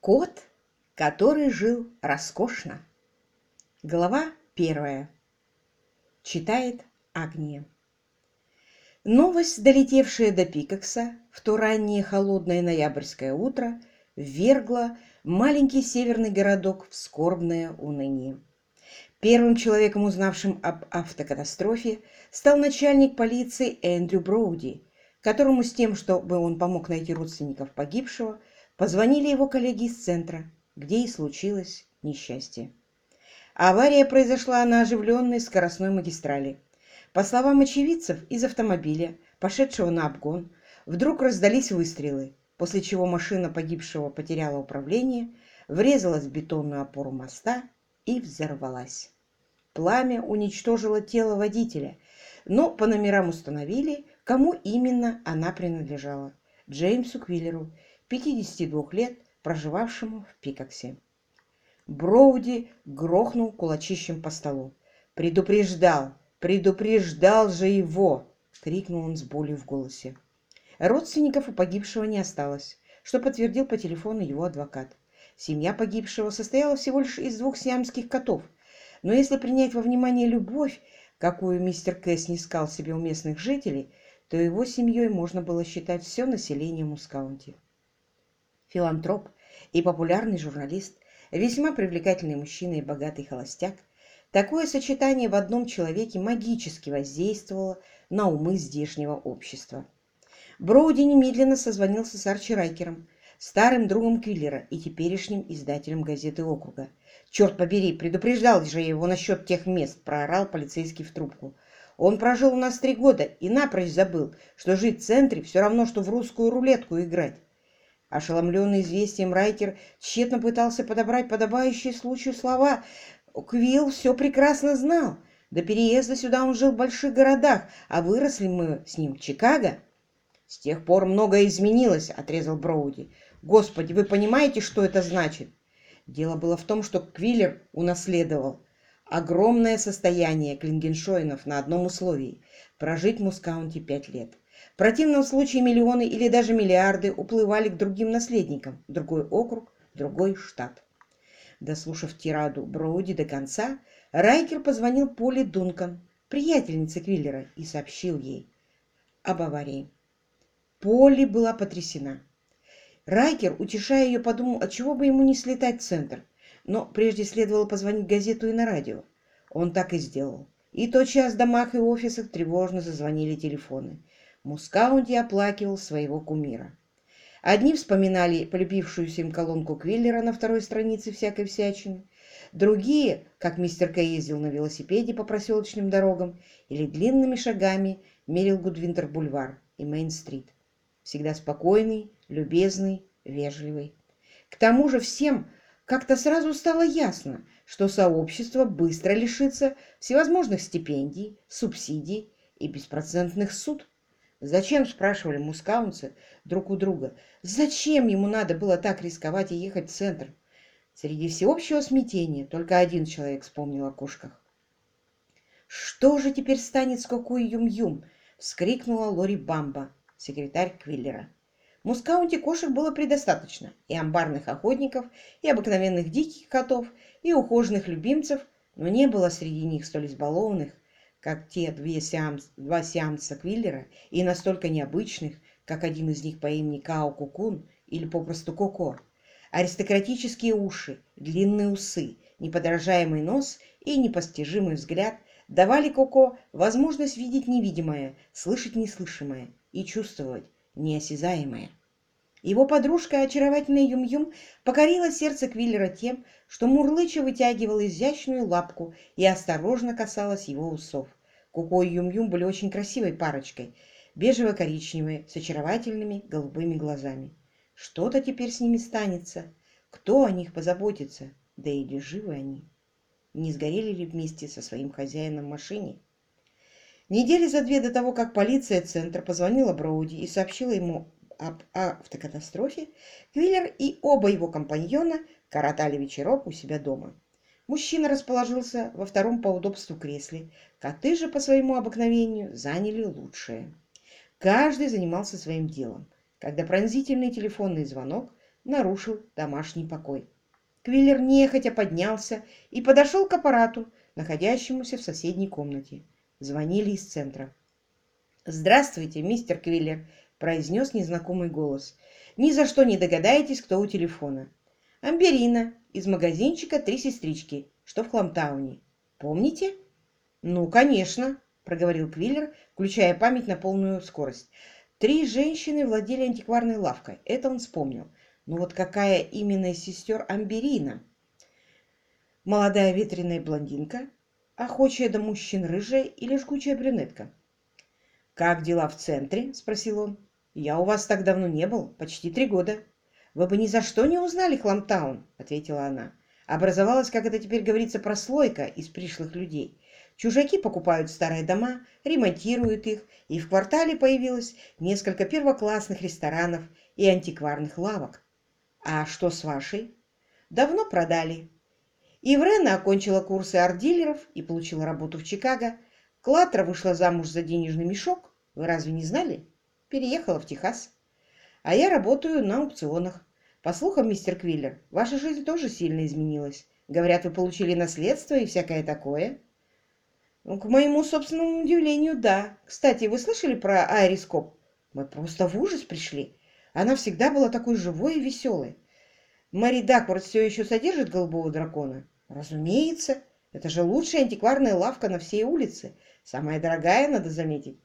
Кот, который жил роскошно. Глава первая. Читает Агния. Новость, долетевшая до Пикакса в то раннее холодное ноябрьское утро, ввергла маленький северный городок в скорбное уныние. Первым человеком, узнавшим об автокатастрофе, стал начальник полиции Эндрю Броуди, которому с тем, чтобы он помог найти родственников погибшего, Позвонили его коллеги из центра, где и случилось несчастье. Авария произошла на оживленной скоростной магистрали. По словам очевидцев, из автомобиля, пошедшего на обгон, вдруг раздались выстрелы, после чего машина погибшего потеряла управление, врезалась в бетонную опору моста и взорвалась. Пламя уничтожило тело водителя, но по номерам установили, кому именно она принадлежала – Джеймсу Квиллеру 52 лет, проживавшему в Пикаксе. Броуди грохнул кулачищем по столу. «Предупреждал! Предупреждал же его!» — крикнул он с болью в голосе. Родственников у погибшего не осталось, что подтвердил по телефону его адвокат. Семья погибшего состояла всего лишь из двух сиамских котов, но если принять во внимание любовь, какую мистер Кэс не искал себе у местных жителей, то его семьей можно было считать все население Мускаунти филантроп и популярный журналист, весьма привлекательный мужчина и богатый холостяк, такое сочетание в одном человеке магически воздействовало на умы здешнего общества. Броуди немедленно созвонился с Арчи Райкером, старым другом Квиллера и теперешним издателем газеты округа. «Черт побери, предупреждал же его насчет тех мест!» – проорал полицейский в трубку. «Он прожил у нас три года и напрочь забыл, что жить в центре все равно, что в русскую рулетку играть. Ошеломленный известием, Райкер тщетно пытался подобрать подобающие случаю слова. Квилл все прекрасно знал. До переезда сюда он жил в больших городах, а выросли мы с ним в Чикаго. С тех пор многое изменилось, отрезал Броуди. Господи, вы понимаете, что это значит? Дело было в том, что Квиллер унаследовал огромное состояние Клингеншоинов на одном условии – прожить в Мускаунте пять лет. В противном случае миллионы или даже миллиарды уплывали к другим наследникам, другой округ, другой штат. Дослушав тираду Броуди до конца, Райкер позвонил Поле Дункан, приятельнице Квиллера, и сообщил ей об аварии. Полли была потрясена. Райкер, утешая ее, подумал, отчего бы ему не слетать в центр. Но прежде следовало позвонить в газету и на радио. Он так и сделал. И тотчас в домах и офисах тревожно зазвонили телефоны. Мускаунти оплакивал своего кумира. Одни вспоминали полюбившуюся им колонку Квиллера на второй странице всякой всячины, другие, как мистер К. ездил на велосипеде по проселочным дорогам или длинными шагами мерил Гудвинтер-бульвар и Мейн-стрит. Всегда спокойный, любезный, вежливый. К тому же всем как-то сразу стало ясно, что сообщество быстро лишится всевозможных стипендий, субсидий и беспроцентных суд. Зачем, спрашивали мускаунцы друг у друга, зачем ему надо было так рисковать и ехать в центр? Среди всеобщего смятения только один человек вспомнил о кошках. «Что же теперь станет с Кокуй Юм-Юм?» — вскрикнула Лори Бамба, секретарь Квиллера. В Мускаунте кошек было предостаточно, и амбарных охотников, и обыкновенных диких котов, и ухоженных любимцев, но не было среди них столь избалованных, как те две сеанс, два сеанса Квиллера, и настолько необычных, как один из них по имени Као Кукун или попросту Коко. Аристократические уши, длинные усы, неподражаемый нос и непостижимый взгляд давали Коко возможность видеть невидимое, слышать неслышимое и чувствовать неосязаемое. Его подружка, очаровательная Юм-Юм, покорила сердце Квиллера тем, что Мурлыча вытягивала изящную лапку и осторожно касалась его усов. Куко и Юм-Юм были очень красивой парочкой, бежево-коричневые, с очаровательными голубыми глазами. Что-то теперь с ними станется. Кто о них позаботится? Да или живы они? Не сгорели ли вместе со своим хозяином в машине? Недели за две до того, как полиция центра позвонила Броуди и сообщила ему об автокатастрофе, Квиллер и оба его компаньона коротали вечерок у себя дома. Мужчина расположился во втором по удобству кресле, коты же по своему обыкновению заняли лучшее. Каждый занимался своим делом, когда пронзительный телефонный звонок нарушил домашний покой. Квиллер нехотя поднялся и подошел к аппарату, находящемуся в соседней комнате. Звонили из центра. «Здравствуйте, мистер Квиллер», — произнес незнакомый голос. «Ни за что не догадаетесь, кто у телефона. Амберина из магазинчика «Три сестрички», что в Хламтауне. Помните?» «Ну, конечно», — проговорил Квиллер, включая память на полную скорость. «Три женщины владели антикварной лавкой. Это он вспомнил. Но вот какая именно из сестер Амберина?» «Молодая ветреная блондинка, охочая до мужчин рыжая или жгучая брюнетка?» «Как дела в центре?» — спросил он. «Я у вас так давно не был, почти три года». «Вы бы ни за что не узнали Хламтаун», — ответила она. «Образовалась, как это теперь говорится, прослойка из пришлых людей. Чужаки покупают старые дома, ремонтируют их, и в квартале появилось несколько первоклассных ресторанов и антикварных лавок. А что с вашей? Давно продали. Иврена окончила курсы арт-дилеров и получила работу в Чикаго. Клатра вышла замуж за денежный мешок, вы разве не знали? Переехала в Техас. А я работаю на аукционах. По слухам, мистер Квиллер, ваша жизнь тоже сильно изменилась. Говорят, вы получили наследство и всякое такое. Ну, к моему собственному удивлению, да. Кстати, вы слышали про аэрископ? Мы просто в ужас пришли. Она всегда была такой живой и веселой. Мэри Дакворд все еще содержит голубого дракона? Разумеется. Это же лучшая антикварная лавка на всей улице. Самая дорогая, надо заметить.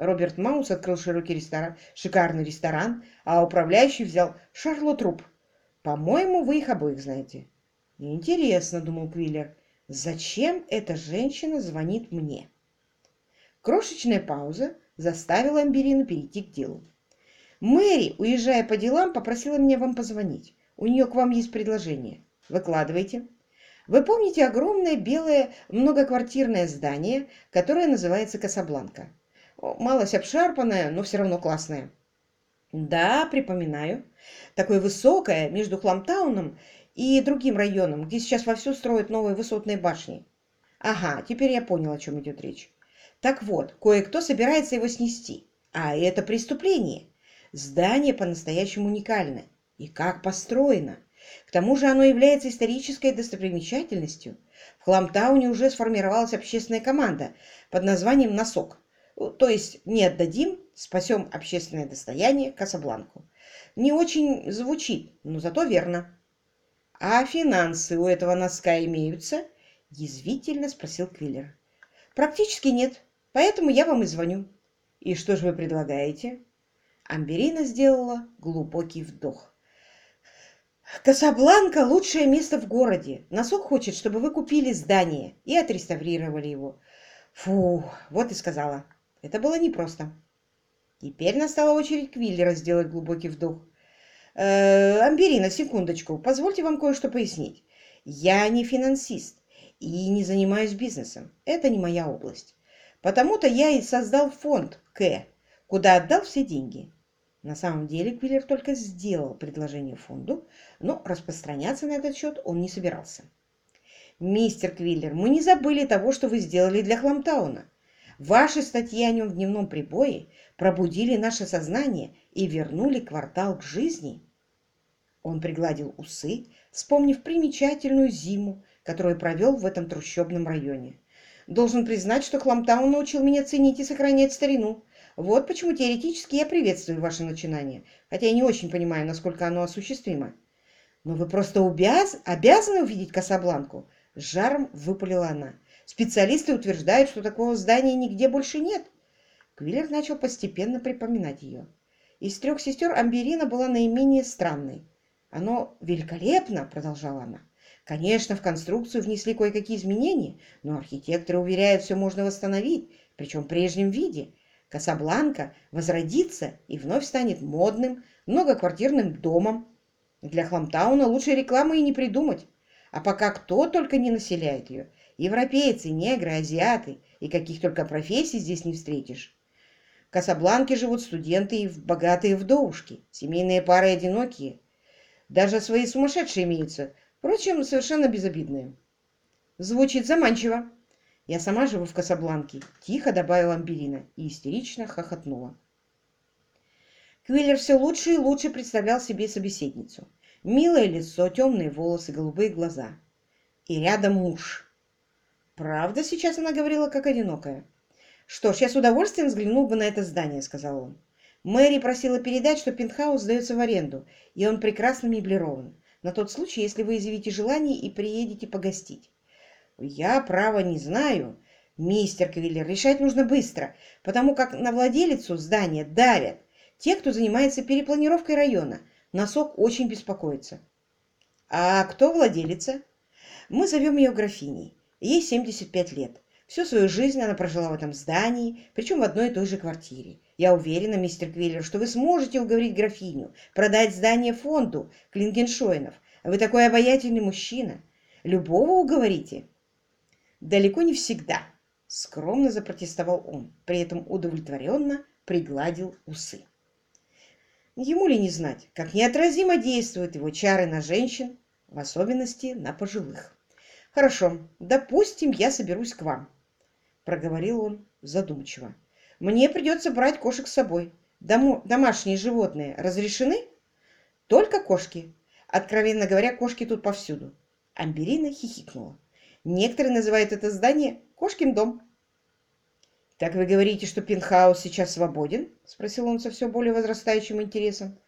Роберт Маус открыл широкий ресторан, шикарный ресторан, а управляющий взял Шарлот Руб. По-моему, вы их обоих знаете. Интересно, думал Квиллер, зачем эта женщина звонит мне? Крошечная пауза заставила Амберину перейти к делу. Мэри, уезжая по делам, попросила меня вам позвонить. У нее к вам есть предложение. Выкладывайте. Вы помните огромное белое многоквартирное здание, которое называется Касабланка? Малость обшарпанная, но все равно классная. Да, припоминаю. Такое высокое между Хламтауном и другим районом, где сейчас вовсю строят новые высотные башни. Ага, теперь я понял, о чем идет речь. Так вот, кое-кто собирается его снести. А это преступление. Здание по-настоящему уникальное. И как построено. К тому же оно является исторической достопримечательностью. В Хламтауне уже сформировалась общественная команда под названием «Носок». То есть не отдадим, спасем общественное достояние Касабланку. Не очень звучит, но зато верно. А финансы у этого носка имеются? Язвительно спросил Квиллер. Практически нет, поэтому я вам и звоню. И что же вы предлагаете? Амберина сделала глубокий вдох. Касабланка – лучшее место в городе. Носок хочет, чтобы вы купили здание и отреставрировали его. Фу, вот и сказала. Это было непросто. Теперь настала очередь Квиллера сделать глубокий вдох. «Э, «Амберина, секундочку, позвольте вам кое-что пояснить. Я не финансист и не занимаюсь бизнесом. Это не моя область. Потому-то я и создал фонд К, куда отдал все деньги. На самом деле Квиллер только сделал предложение фонду, но распространяться на этот счет он не собирался. «Мистер Квиллер, мы не забыли того, что вы сделали для Хламтауна. Ваши статьи о нем в дневном прибое пробудили наше сознание и вернули квартал к жизни. Он пригладил усы, вспомнив примечательную зиму, которую провел в этом трущобном районе. Должен признать, что Хламтаун научил меня ценить и сохранять старину. Вот почему теоретически я приветствую ваше начинание, хотя я не очень понимаю, насколько оно осуществимо. Но вы просто обяз... обязаны увидеть Касабланку, жаром выпалила она. Специалисты утверждают, что такого здания нигде больше нет. Квиллер начал постепенно припоминать ее. Из трех сестер Амберина была наименее странной. «Оно великолепно!» — продолжала она. «Конечно, в конструкцию внесли кое-какие изменения, но архитекторы уверяют, все можно восстановить, причем в прежнем виде. Касабланка возродится и вновь станет модным, многоквартирным домом. Для Хламтауна лучшей рекламы и не придумать. А пока кто только не населяет ее. Европейцы, негры, азиаты и каких только профессий здесь не встретишь. В Касабланке живут студенты и богатые вдовушки, семейные пары одинокие. Даже свои сумасшедшие имеются, впрочем, совершенно безобидные. Звучит заманчиво. Я сама живу в Касабланке, тихо добавила Амбелина и истерично хохотнула. Квиллер все лучше и лучше представлял себе собеседницу. Милое лицо, темные волосы, голубые глаза. И рядом муж. Правда, сейчас она говорила как одинокая. «Что ж, я с удовольствием взглянул бы на это здание», — сказал он. Мэри просила передать, что пентхаус сдается в аренду, и он прекрасно меблирован, на тот случай, если вы изъявите желание и приедете погостить. Я, право, не знаю. Мистер Квиллер, решать нужно быстро, потому как на владелицу здания давят. Те, кто занимается перепланировкой района, носок очень беспокоится. А кто владелица? Мы зовем ее графиней. Ей 75 лет. Всю свою жизнь она прожила в этом здании, причем в одной и той же квартире. Я уверена, мистер Квиллер, что вы сможете уговорить графиню продать здание фонду Клингеншоинов. Вы такой обаятельный мужчина. Любого уговорите. Далеко не всегда, скромно запротестовал он, при этом удовлетворенно пригладил усы. Ему ли не знать, как неотразимо действуют его чары на женщин, в особенности на пожилых. «Хорошо, допустим, я соберусь к вам проговорил он задумчиво. «Мне придется брать кошек с собой. Дому... Домашние животные разрешены?» «Только кошки. Откровенно говоря, кошки тут повсюду». Амберина хихикнула. «Некоторые называют это здание кошкин дом». «Так вы говорите, что пентхаус сейчас свободен?» — спросил он со все более возрастающим интересом.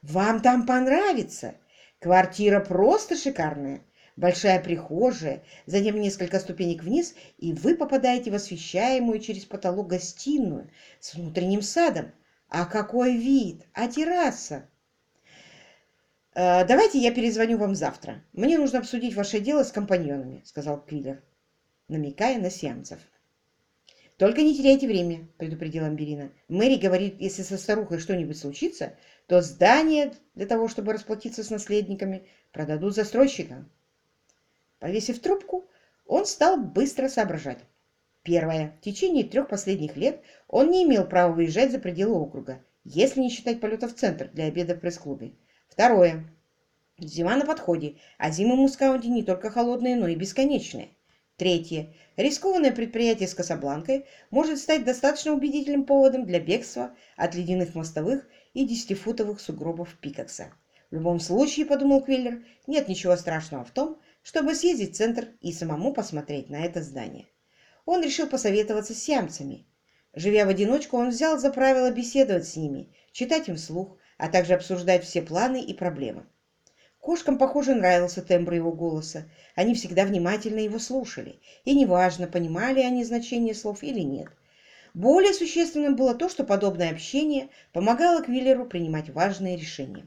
«Вам там понравится. Квартира просто шикарная большая прихожая, затем несколько ступенек вниз, и вы попадаете в освещаемую через потолок гостиную с внутренним садом. А какой вид! А терраса! «Э, «Давайте я перезвоню вам завтра. Мне нужно обсудить ваше дело с компаньонами», — сказал Квиллер, намекая на сеансов. «Только не теряйте время», — предупредила Амберина. «Мэри говорит, если со старухой что-нибудь случится, то здание для того, чтобы расплатиться с наследниками, продадут застройщикам». Повесив трубку, он стал быстро соображать. Первое. В течение трех последних лет он не имел права выезжать за пределы округа, если не считать полета в центр для обеда в пресс-клубе. Второе. Зима на подходе, а зимы в Мускаунте не только холодные, но и бесконечные. Третье. Рискованное предприятие с Касабланкой может стать достаточно убедительным поводом для бегства от ледяных мостовых и десятифутовых сугробов Пикакса. В любом случае, подумал Квиллер, нет ничего страшного в том, чтобы съездить в центр и самому посмотреть на это здание. Он решил посоветоваться с сиамцами. Живя в одиночку, он взял за правило беседовать с ними, читать им вслух, а также обсуждать все планы и проблемы. Кошкам, похоже, нравился тембр его голоса. Они всегда внимательно его слушали, и неважно, понимали они значение слов или нет. Более существенным было то, что подобное общение помогало Квиллеру принимать важные решения.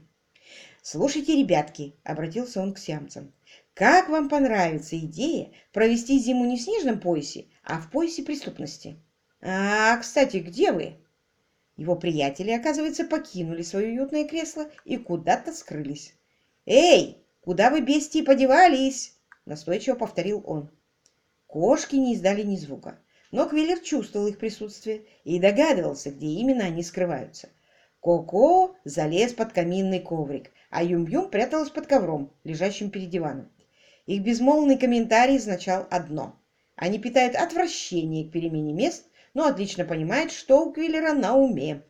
«Слушайте, ребятки», — обратился он к сиамцам, как вам понравится идея провести зиму не в снежном поясе, а в поясе преступности? А, кстати, где вы? Его приятели, оказывается, покинули свое уютное кресло и куда-то скрылись. «Эй, куда вы, бестии, подевались?» — настойчиво повторил он. Кошки не издали ни звука, но Квиллер чувствовал их присутствие и догадывался, где именно они скрываются. Коко залез под каминный коврик, а Юм-Юм пряталась под ковром, лежащим перед диваном. Их безмолвный комментарий означал одно. Они питают отвращение к перемене мест, но отлично понимают, что у Квиллера на уме.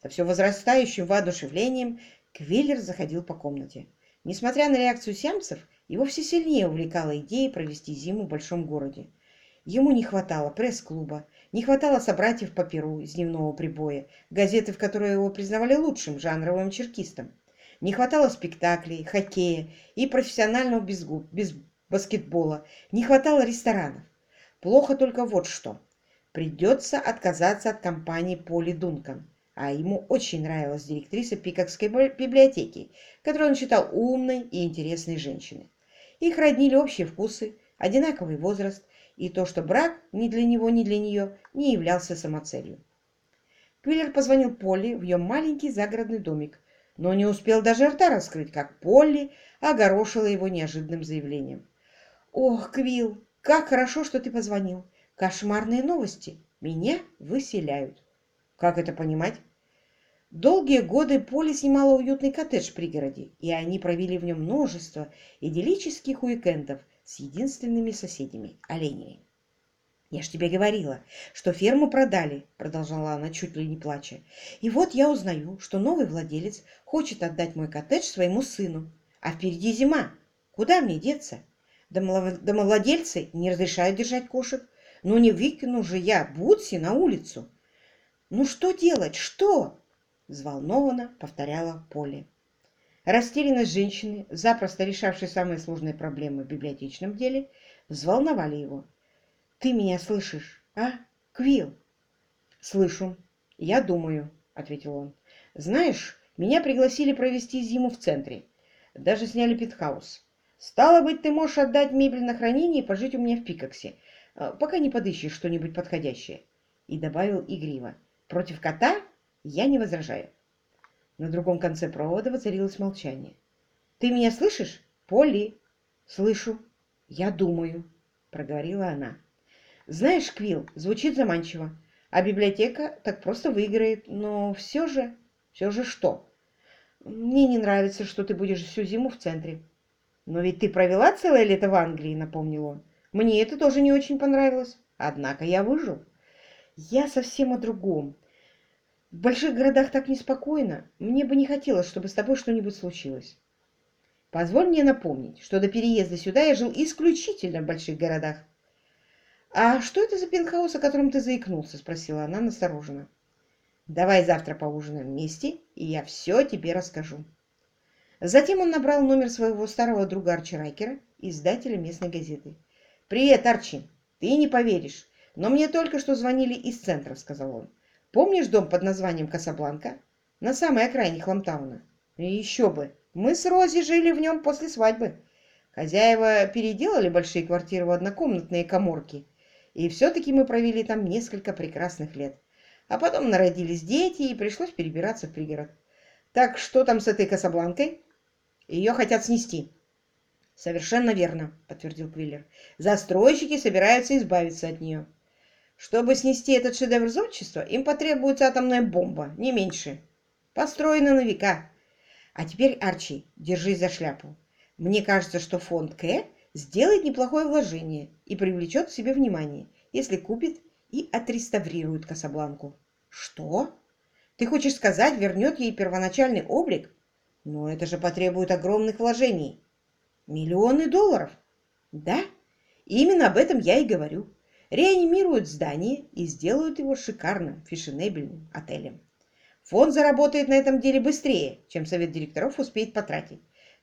Со все возрастающим воодушевлением Квиллер заходил по комнате. Несмотря на реакцию сиамцев, его все сильнее увлекала идея провести зиму в большом городе. Ему не хватало пресс-клуба, не хватало собратьев по перу из дневного прибоя, газеты, в которой его признавали лучшим жанровым черкистом. Не хватало спектаклей, хоккея и профессионального безгуб, без баскетбола. Не хватало ресторанов. Плохо только вот что. Придется отказаться от компании Поли Дункан. А ему очень нравилась директриса Пикокской библиотеки, которую он считал умной и интересной женщиной. Их роднили общие вкусы, одинаковый возраст и то, что брак ни для него, ни для нее не являлся самоцелью. Квиллер позвонил Полли в ее маленький загородный домик, но не успел даже рта раскрыть, как Полли огорошила его неожиданным заявлением. «Ох, Квилл, как хорошо, что ты позвонил. Кошмарные новости. Меня выселяют». «Как это понимать?» Долгие годы Полли снимала уютный коттедж в пригороде, и они провели в нем множество идиллических уикендов с единственными соседями – оленями. «Я ж тебе говорила, что ферму продали», — продолжала она, чуть ли не плача. «И вот я узнаю, что новый владелец хочет отдать мой коттедж своему сыну. А впереди зима. Куда мне деться? Домовладельцы не разрешают держать кошек. Но не выкину же я Бутси на улицу. Ну что делать? Что? Взволнованно повторяла Полли. Растерянность женщины, запросто решавшей самые сложные проблемы в библиотечном деле, взволновали его. «Ты меня слышишь, а, Квилл?» «Слышу. Я думаю», — ответил он. «Знаешь, меня пригласили провести зиму в центре. Даже сняли питхаус. Стало быть, ты можешь отдать мебель на хранение и пожить у меня в Пикоксе, э, пока не подыщешь что-нибудь подходящее». И добавил игриво. «Против кота я не возражаю». На другом конце провода воцарилось молчание. «Ты меня слышишь, Полли?» «Слышу. Я думаю», — проговорила она. «Знаешь, Квилл, звучит заманчиво, а библиотека так просто выиграет, но все же...» «Все же что?» «Мне не нравится, что ты будешь всю зиму в центре». «Но ведь ты провела целое лето в Англии», — напомнил он. «Мне это тоже не очень понравилось. Однако я выжил». «Я совсем о другом. В больших городах так неспокойно. Мне бы не хотелось, чтобы с тобой что-нибудь случилось. Позволь мне напомнить, что до переезда сюда я жил исключительно в больших городах. «А что это за пентхаус, о котором ты заикнулся?» — спросила она настороженно. «Давай завтра поужинаем вместе, и я все тебе расскажу». Затем он набрал номер своего старого друга Арчи Райкера, издателя местной газеты. «Привет, Арчи! Ты не поверишь, но мне только что звонили из центра», — сказал он. Помнишь дом под названием Касабланка? На самой окраине Хламтауна. Еще бы, мы с Рози жили в нем после свадьбы. Хозяева переделали большие квартиры в однокомнатные коморки. И все-таки мы провели там несколько прекрасных лет. А потом народились дети, и пришлось перебираться в пригород. Так что там с этой Касабланкой? Ее хотят снести. Совершенно верно, подтвердил Квиллер. Застройщики собираются избавиться от нее. Чтобы снести этот шедевр зодчества, им потребуется атомная бомба, не меньше. Построена на века. А теперь, Арчи, держись за шляпу. Мне кажется, что фонд К сделает неплохое вложение и привлечет к себе внимание, если купит и отреставрирует Касабланку. Что? Ты хочешь сказать, вернет ей первоначальный облик? Но это же потребует огромных вложений. Миллионы долларов. Да, именно об этом я и говорю реанимируют здание и сделают его шикарным, фешенебельным отелем. Фонд заработает на этом деле быстрее, чем совет директоров успеет потратить.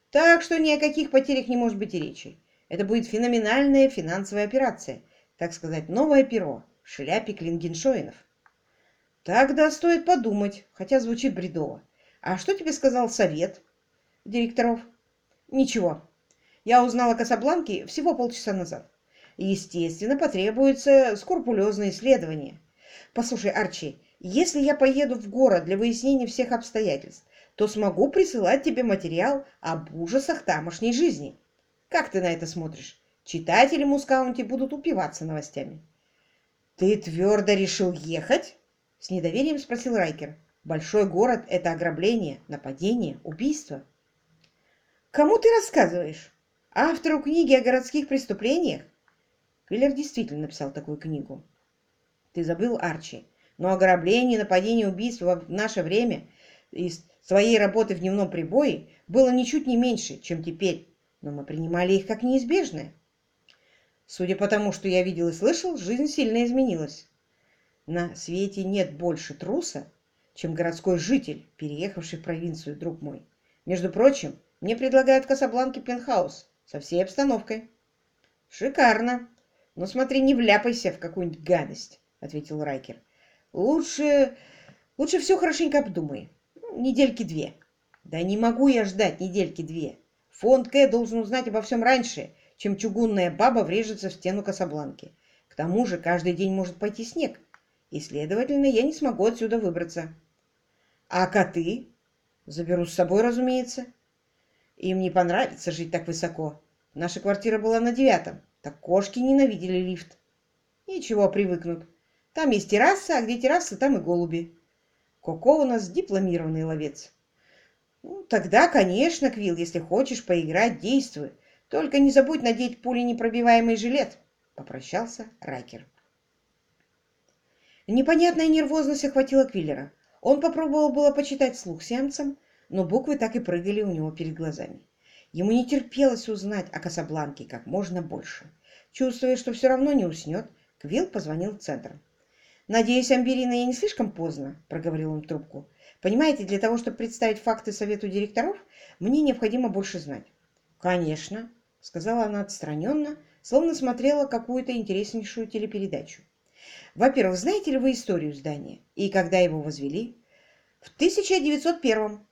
Так что ни о каких потерях не может быть и речи. Это будет феноменальная финансовая операция, так сказать, новое перо в шляпе Клингеншоинов. Тогда стоит подумать, хотя звучит бредово. А что тебе сказал совет директоров? Ничего. Я узнала о Касабланке всего полчаса назад. Естественно, потребуется скрупулезное исследование. Послушай, Арчи, если я поеду в город для выяснения всех обстоятельств, то смогу присылать тебе материал об ужасах тамошней жизни. Как ты на это смотришь? Читатели Мускаунти будут упиваться новостями. Ты твердо решил ехать? С недоверием спросил Райкер. Большой город — это ограбление, нападение, убийство. Кому ты рассказываешь? Автору книги о городских преступлениях? Квиллер действительно написал такую книгу. Ты забыл, Арчи, но ограбление, нападение, убийство в наше время из своей работы в дневном прибое было ничуть не меньше, чем теперь, но мы принимали их как неизбежное. Судя по тому, что я видел и слышал, жизнь сильно изменилась. На свете нет больше труса, чем городской житель, переехавший в провинцию, друг мой. Между прочим, мне предлагают в Касабланке пентхаус со всей обстановкой. Шикарно. «Ну смотри, не вляпайся в какую-нибудь гадость», — ответил Райкер. «Лучше... лучше все хорошенько обдумай. Ну, недельки две». «Да не могу я ждать недельки две. Фонд К должен узнать обо всем раньше, чем чугунная баба врежется в стену Касабланки. К тому же каждый день может пойти снег, и, следовательно, я не смогу отсюда выбраться». «А коты?» «Заберу с собой, разумеется». «Им не понравится жить так высоко. Наша квартира была на девятом. Так кошки ненавидели лифт. Ничего, привыкнут. Там есть терраса, а где терраса, там и голуби. Коко у нас дипломированный ловец. Ну, тогда, конечно, Квилл, если хочешь поиграть, действуй. Только не забудь надеть пуленепробиваемый жилет. Попрощался Райкер. Непонятная нервозность охватила Квиллера. Он попробовал было почитать слух сеансом, но буквы так и прыгали у него перед глазами. Ему не терпелось узнать о Касабланке как можно больше. Чувствуя, что все равно не уснет, Квилл позвонил в центр. «Надеюсь, Амберина, я не слишком поздно», — проговорил он в трубку. «Понимаете, для того, чтобы представить факты совету директоров, мне необходимо больше знать». «Конечно», — сказала она отстраненно, словно смотрела какую-то интереснейшую телепередачу. «Во-первых, знаете ли вы историю здания и когда его возвели?» «В 1901-м.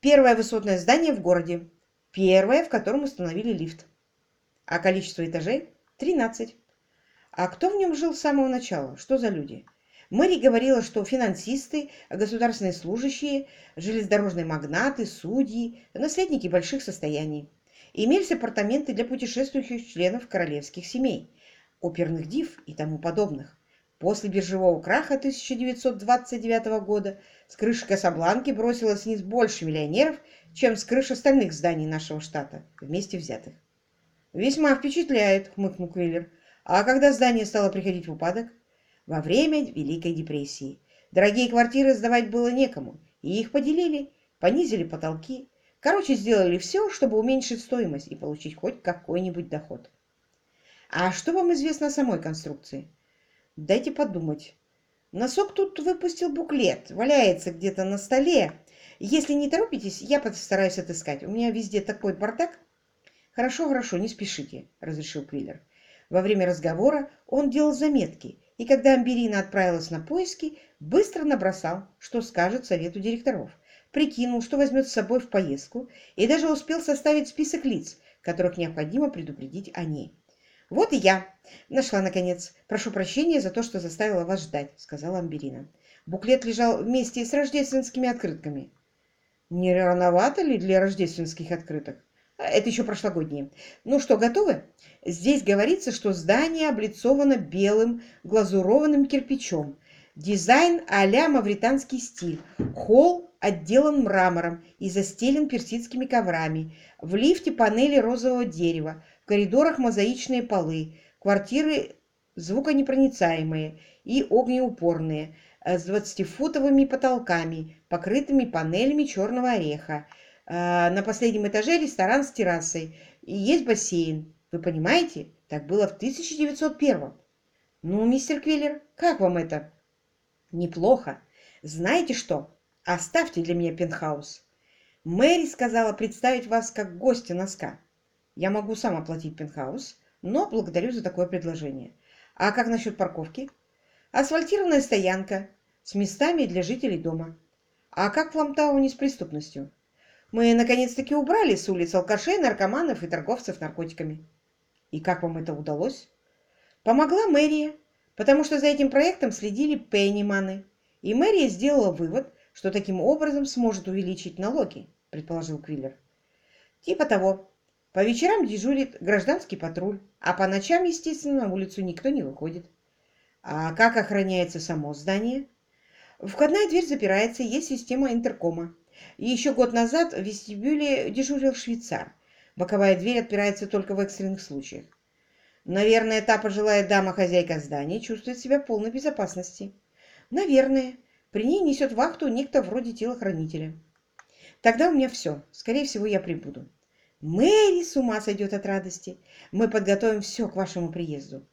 Первое высотное здание в городе. Первое, в котором установили лифт. А количество этажей – 13. А кто в нем жил с самого начала? Что за люди? Мэри говорила, что финансисты, государственные служащие, железнодорожные магнаты, судьи, наследники больших состояний. Имелись апартаменты для путешествующих членов королевских семей, оперных див и тому подобных. После биржевого краха 1929 года с крыши Касабланки бросилось вниз больше миллионеров, чем с крыш остальных зданий нашего штата, вместе взятых. «Весьма впечатляет», — хмыкнул Квиллер. «А когда здание стало приходить в упадок?» «Во время Великой депрессии. Дорогие квартиры сдавать было некому, и их поделили, понизили потолки. Короче, сделали все, чтобы уменьшить стоимость и получить хоть какой-нибудь доход». «А что вам известно о самой конструкции?» Дайте подумать. Носок тут выпустил буклет, валяется где-то на столе. Если не торопитесь, я постараюсь отыскать. У меня везде такой бардак. Хорошо, хорошо, не спешите, разрешил Квиллер. Во время разговора он делал заметки, и когда Амберина отправилась на поиски, быстро набросал, что скажет совету директоров, прикинул, что возьмет с собой в поездку, и даже успел составить список лиц, которых необходимо предупредить о ней. «Вот и я нашла, наконец. Прошу прощения за то, что заставила вас ждать», — сказала Амберина. Буклет лежал вместе с рождественскими открытками. «Не рановато ли для рождественских открыток?» «А, «Это еще прошлогодние. Ну что, готовы?» Здесь говорится, что здание облицовано белым глазурованным кирпичом. Дизайн а-ля мавританский стиль. Холл отделан мрамором и застелен персидскими коврами. В лифте панели розового дерева коридорах мозаичные полы, квартиры звуконепроницаемые и огнеупорные, э, с двадцатифутовыми потолками, покрытыми панелями черного ореха. Э, на последнем этаже ресторан с террасой и есть бассейн. Вы понимаете? Так было в 1901 Ну, мистер Квиллер, как вам это? Неплохо. Знаете что? Оставьте для меня пентхаус. Мэри сказала представить вас как гостя носка. Я могу сам оплатить пентхаус, но благодарю за такое предложение. А как насчет парковки? Асфальтированная стоянка с местами для жителей дома. А как в Ламтауне с преступностью? Мы наконец-таки убрали с улиц алкашей, наркоманов и торговцев наркотиками. И как вам это удалось? Помогла мэрия, потому что за этим проектом следили Пенниманы. И мэрия сделала вывод, что таким образом сможет увеличить налоги, предположил Квиллер. Типа того. По вечерам дежурит гражданский патруль, а по ночам, естественно, на улицу никто не выходит. А как охраняется само здание? Входная дверь запирается, есть система интеркома. Еще год назад в вестибюле дежурил швейцар. Боковая дверь отпирается только в экстренных случаях. Наверное, та пожилая дама-хозяйка здания чувствует себя в полной безопасности. Наверное. При ней несет вахту некто вроде телохранителя. Тогда у меня все. Скорее всего, я прибуду. Мэри с ума сойдет от радости. Мы подготовим все к вашему приезду.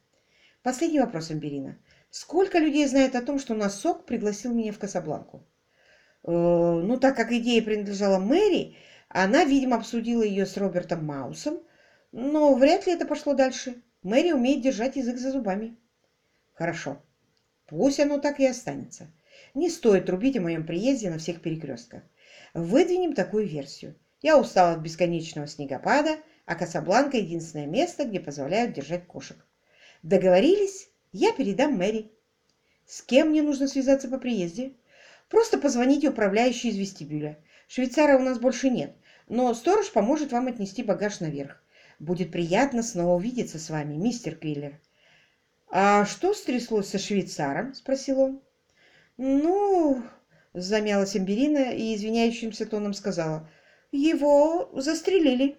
Последний вопрос, Амберина. Сколько людей знает о том, что Носок пригласил меня в Касабланку? Э, ну, так как идея принадлежала Мэри, она, видимо, обсудила ее с Робертом Маусом, но вряд ли это пошло дальше. Мэри умеет держать язык за зубами. Хорошо. Пусть оно так и останется. Не стоит трубить о моем приезде на всех перекрестках. Выдвинем такую версию. Я устал от бесконечного снегопада, а Касабланка — единственное место, где позволяют держать кошек. Договорились? Я передам Мэри. С кем мне нужно связаться по приезде? Просто позвоните управляющей из вестибюля. Швейцара у нас больше нет, но сторож поможет вам отнести багаж наверх. Будет приятно снова увидеться с вами, мистер Квиллер. «А что стряслось со швейцаром?» — спросил он. «Ну...» — замялась Амберина и извиняющимся тоном сказала. Его застрелили.